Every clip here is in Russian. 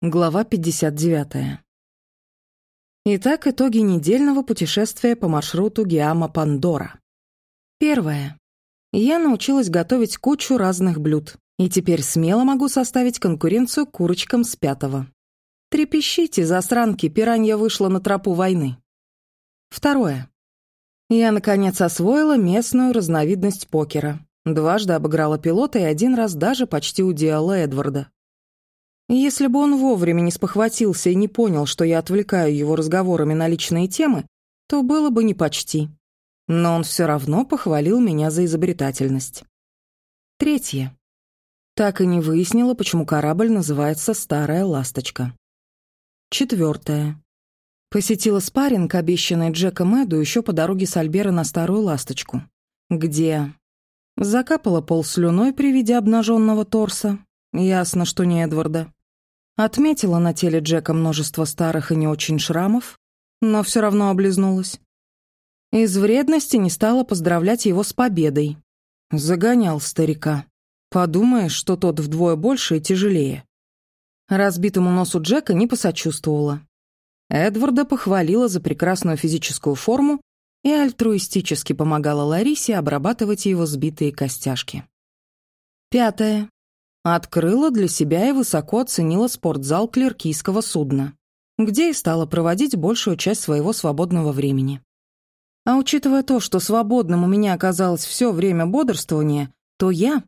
Глава 59. Итак, итоги недельного путешествия по маршруту Гиама-Пандора. Первое. Я научилась готовить кучу разных блюд, и теперь смело могу составить конкуренцию курочкам с пятого. Трепещите, засранки, пиранья вышла на тропу войны. Второе. Я, наконец, освоила местную разновидность покера. Дважды обыграла пилота и один раз даже почти уделала Эдварда. Если бы он вовремя не спохватился и не понял, что я отвлекаю его разговорами на личные темы, то было бы не почти. Но он все равно похвалил меня за изобретательность. Третье. Так и не выяснила, почему корабль называется «Старая ласточка». Четвертое. Посетила спарринг, обещанный Джеком Эду еще по дороге с Альбера на Старую Ласточку, где закапала пол слюной при виде обнаженного торса. Ясно, что не Эдварда. Отметила на теле Джека множество старых и не очень шрамов, но все равно облизнулась. Из вредности не стала поздравлять его с победой. Загонял старика. Подумаешь, что тот вдвое больше и тяжелее. Разбитому носу Джека не посочувствовала. Эдварда похвалила за прекрасную физическую форму и альтруистически помогала Ларисе обрабатывать его сбитые костяшки. Пятое. Открыла для себя и высоко оценила спортзал клеркийского судна, где и стала проводить большую часть своего свободного времени. А учитывая то, что свободным у меня оказалось все время бодрствования, то я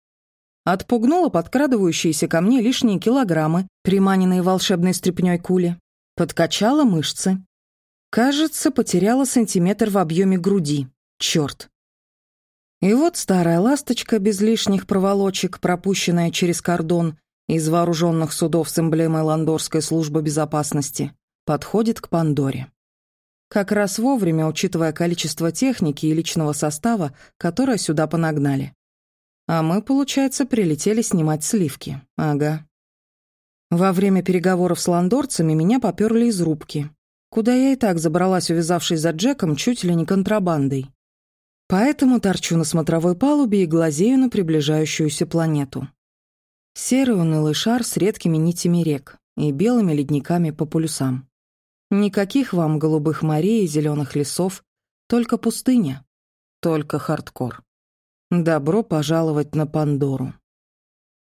отпугнула подкрадывающиеся ко мне лишние килограммы, приманенные волшебной стряпнёй кули, подкачала мышцы. Кажется, потеряла сантиметр в объеме груди. Черт, и вот старая ласточка без лишних проволочек, пропущенная через кордон из вооруженных судов с эмблемой Ландорской службы безопасности, подходит к Пандоре. Как раз вовремя, учитывая количество техники и личного состава, которое сюда понагнали. А мы, получается, прилетели снимать сливки. Ага. Во время переговоров с ландорцами меня поперли из рубки, куда я и так забралась, увязавшись за Джеком чуть ли не контрабандой. Поэтому торчу на смотровой палубе и глазею на приближающуюся планету. Серый унылый шар с редкими нитями рек и белыми ледниками по полюсам. Никаких вам голубых морей и зеленых лесов, только пустыня, только хардкор. Добро пожаловать на Пандору.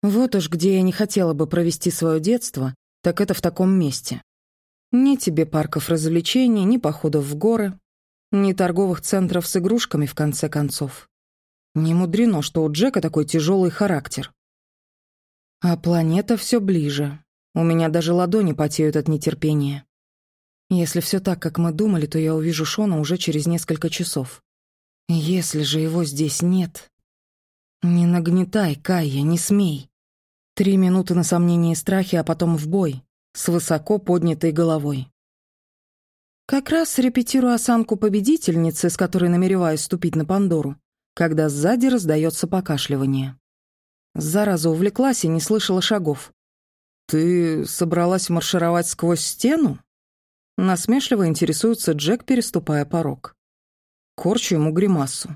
Вот уж где я не хотела бы провести свое детство, так это в таком месте. Ни тебе парков развлечений, ни походов в горы, ни торговых центров с игрушками, в конце концов. Не мудрено, что у Джека такой тяжелый характер. А планета все ближе. У меня даже ладони потеют от нетерпения. Если все так, как мы думали, то я увижу Шона уже через несколько часов. Если же его здесь нет... Не нагнетай, Кайя, не смей. Три минуты на сомнение и страхе, а потом в бой, с высоко поднятой головой. Как раз репетирую осанку победительницы, с которой намереваюсь ступить на Пандору, когда сзади раздается покашливание. Зараза увлеклась и не слышала шагов. «Ты собралась маршировать сквозь стену?» Насмешливо интересуется Джек, переступая порог. Корчу ему гримасу.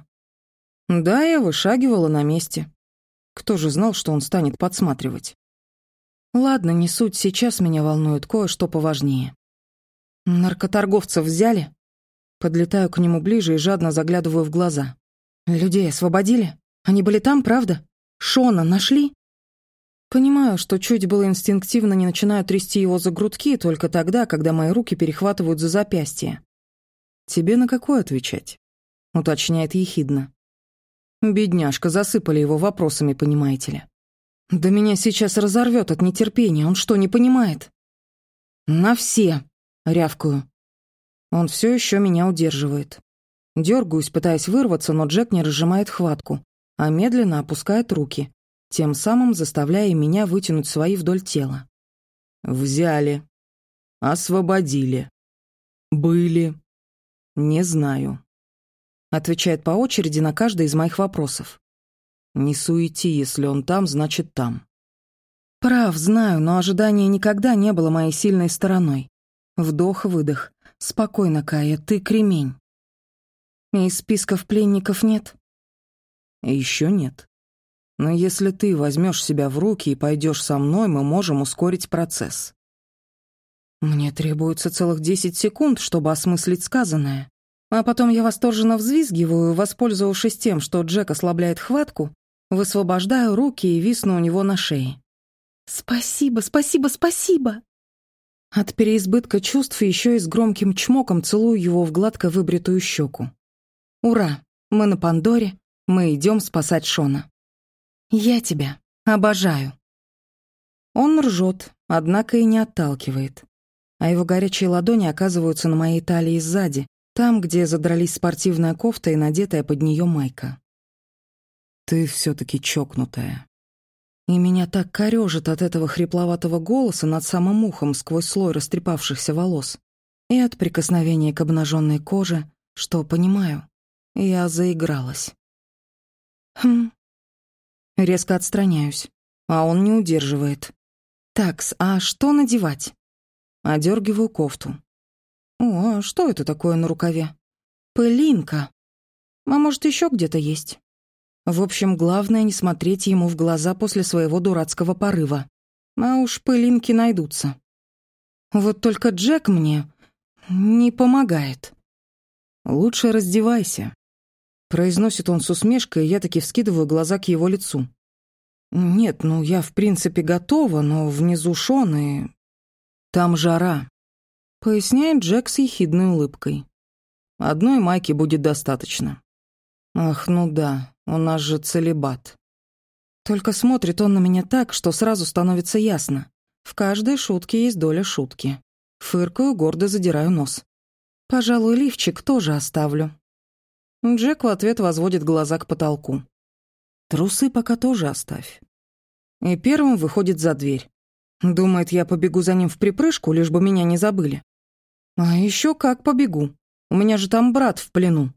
Да, я вышагивала на месте. Кто же знал, что он станет подсматривать? Ладно, не суть, сейчас меня волнует кое-что поважнее. «Наркоторговцев взяли?» Подлетаю к нему ближе и жадно заглядываю в глаза. «Людей освободили? Они были там, правда? Шона нашли?» Понимаю, что чуть было инстинктивно не начинаю трясти его за грудки только тогда, когда мои руки перехватывают за запястье. «Тебе на какое отвечать?» — уточняет ехидно. Бедняжка, засыпали его вопросами, понимаете ли. «Да меня сейчас разорвет от нетерпения, он что, не понимает?» «На все!» Рявкаю. Он все еще меня удерживает. Дергаюсь, пытаясь вырваться, но Джек не разжимает хватку, а медленно опускает руки, тем самым заставляя меня вытянуть свои вдоль тела. Взяли. Освободили. Были. Не знаю. Отвечает по очереди на каждый из моих вопросов. Не суети, если он там, значит там. Прав, знаю, но ожидание никогда не было моей сильной стороной. Вдох-выдох. Спокойно, Кая, ты кремень. И списков пленников нет? Еще нет. Но если ты возьмешь себя в руки и пойдешь со мной, мы можем ускорить процесс. Мне требуется целых десять секунд, чтобы осмыслить сказанное. А потом я восторженно взвизгиваю, воспользовавшись тем, что Джек ослабляет хватку, высвобождаю руки и висну у него на шее. «Спасибо, спасибо, спасибо!» От переизбытка чувств еще и с громким чмоком целую его в гладко выбритую щеку. «Ура! Мы на Пандоре, мы идем спасать Шона. Я тебя обожаю!» Он ржет, однако и не отталкивает. А его горячие ладони оказываются на моей талии сзади, там, где задрались спортивная кофта и надетая под нее майка. «Ты все-таки чокнутая». И меня так корежит от этого хрипловатого голоса над самым ухом сквозь слой растрепавшихся волос и от прикосновения к обнаженной коже, что, понимаю, я заигралась. Хм. Резко отстраняюсь, а он не удерживает. «Такс, а что надевать?» Одергиваю кофту. «О, а что это такое на рукаве?» «Пылинка. А может, еще где-то есть?» В общем, главное не смотреть ему в глаза после своего дурацкого порыва. А уж пылинки найдутся. Вот только Джек мне не помогает. «Лучше раздевайся», — произносит он с усмешкой, и я таки вскидываю глаза к его лицу. «Нет, ну я в принципе готова, но внизу Шон и... Там жара», — поясняет Джек с ехидной улыбкой. «Одной майки будет достаточно». «Ах, ну да, у нас же целебат». Только смотрит он на меня так, что сразу становится ясно. В каждой шутке есть доля шутки. Фыркаю, гордо задираю нос. «Пожалуй, лифчик тоже оставлю». Джек в ответ возводит глаза к потолку. Трусы пока тоже оставь. И первым выходит за дверь. Думает, я побегу за ним в припрыжку, лишь бы меня не забыли. А еще как побегу. У меня же там брат в плену.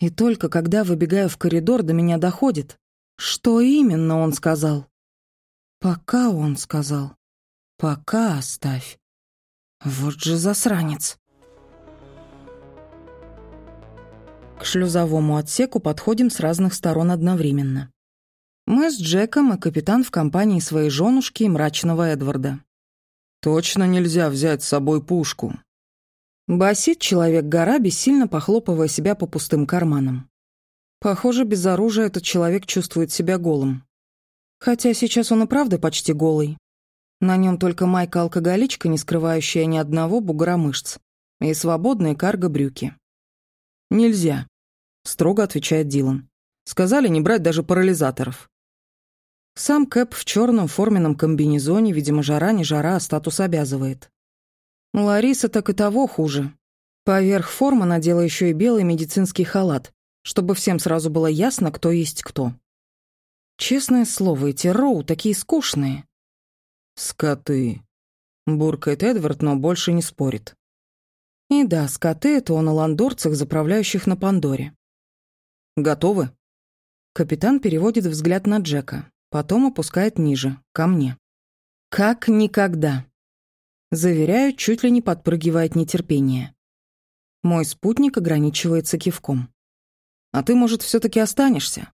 И только когда выбегаю в коридор, до меня доходит. Что именно он сказал? Пока он сказал. Пока оставь. Вот же засранец. К шлюзовому отсеку подходим с разных сторон одновременно. Мы с Джеком и капитан в компании своей женушки и мрачного Эдварда. «Точно нельзя взять с собой пушку», Басит человек-гора, бессильно похлопывая себя по пустым карманам. Похоже, без оружия этот человек чувствует себя голым. Хотя сейчас он и правда почти голый. На нем только майка-алкоголичка, не скрывающая ни одного бугра мышц, и свободные карго-брюки. «Нельзя», — строго отвечает Дилан. «Сказали не брать даже парализаторов». Сам Кэп в черном форменном комбинезоне, видимо, жара не жара, а статус обязывает. Лариса так и того хуже. Поверх формы надела еще и белый медицинский халат, чтобы всем сразу было ясно, кто есть кто. Честное слово, эти Роу такие скучные. «Скоты», — буркает Эдвард, но больше не спорит. И да, скоты — это он о ландорцах, заправляющих на Пандоре. «Готовы?» Капитан переводит взгляд на Джека, потом опускает ниже, ко мне. «Как никогда!» Заверяю, чуть ли не подпрыгивая от нетерпения. Мой спутник ограничивается кивком. «А ты, может, все таки останешься?»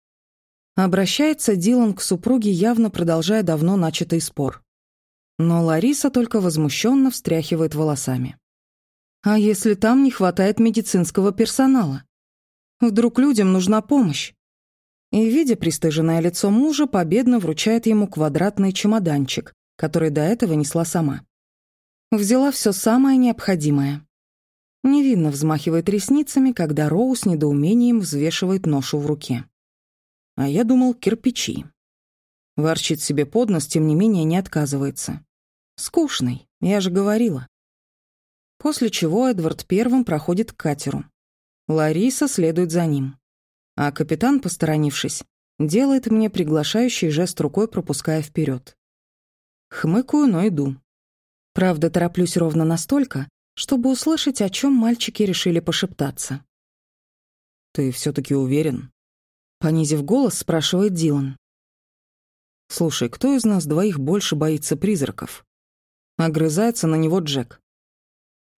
Обращается Дилан к супруге, явно продолжая давно начатый спор. Но Лариса только возмущенно встряхивает волосами. А если там не хватает медицинского персонала? Вдруг людям нужна помощь? И, видя пристыженное лицо мужа, победно вручает ему квадратный чемоданчик, который до этого несла сама. Взяла все самое необходимое. Невинно взмахивает ресницами, когда Роу с недоумением взвешивает ношу в руке. А я думал, кирпичи. Ворчит себе под нос, тем не менее не отказывается. Скучный, я же говорила. После чего Эдвард первым проходит к катеру. Лариса следует за ним. А капитан, посторонившись, делает мне приглашающий жест рукой, пропуская вперед. Хмыкаю, но иду. Правда, тороплюсь ровно настолько, чтобы услышать, о чем мальчики решили пошептаться. «Ты все таки уверен?» Понизив голос, спрашивает Дилан. «Слушай, кто из нас двоих больше боится призраков?» Огрызается на него Джек.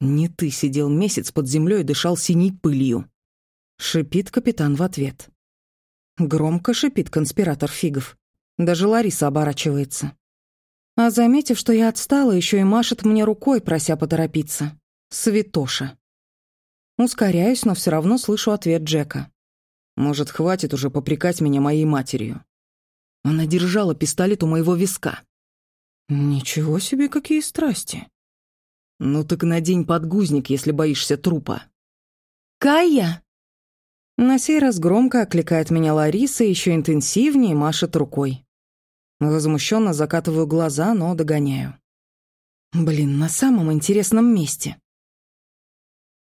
«Не ты сидел месяц под землей и дышал синей пылью», — шипит капитан в ответ. Громко шипит конспиратор фигов. Даже Лариса оборачивается. А заметив, что я отстала, еще и машет мне рукой, прося поторопиться. Святоша. Ускоряюсь, но все равно слышу ответ Джека. Может, хватит уже попрекать меня моей матерью. Она держала пистолет у моего виска. Ничего себе, какие страсти. Ну так надень подгузник, если боишься трупа. Кая! На сей раз громко окликает меня Лариса, еще интенсивнее машет рукой. Возмущенно закатываю глаза, но догоняю. Блин, на самом интересном месте.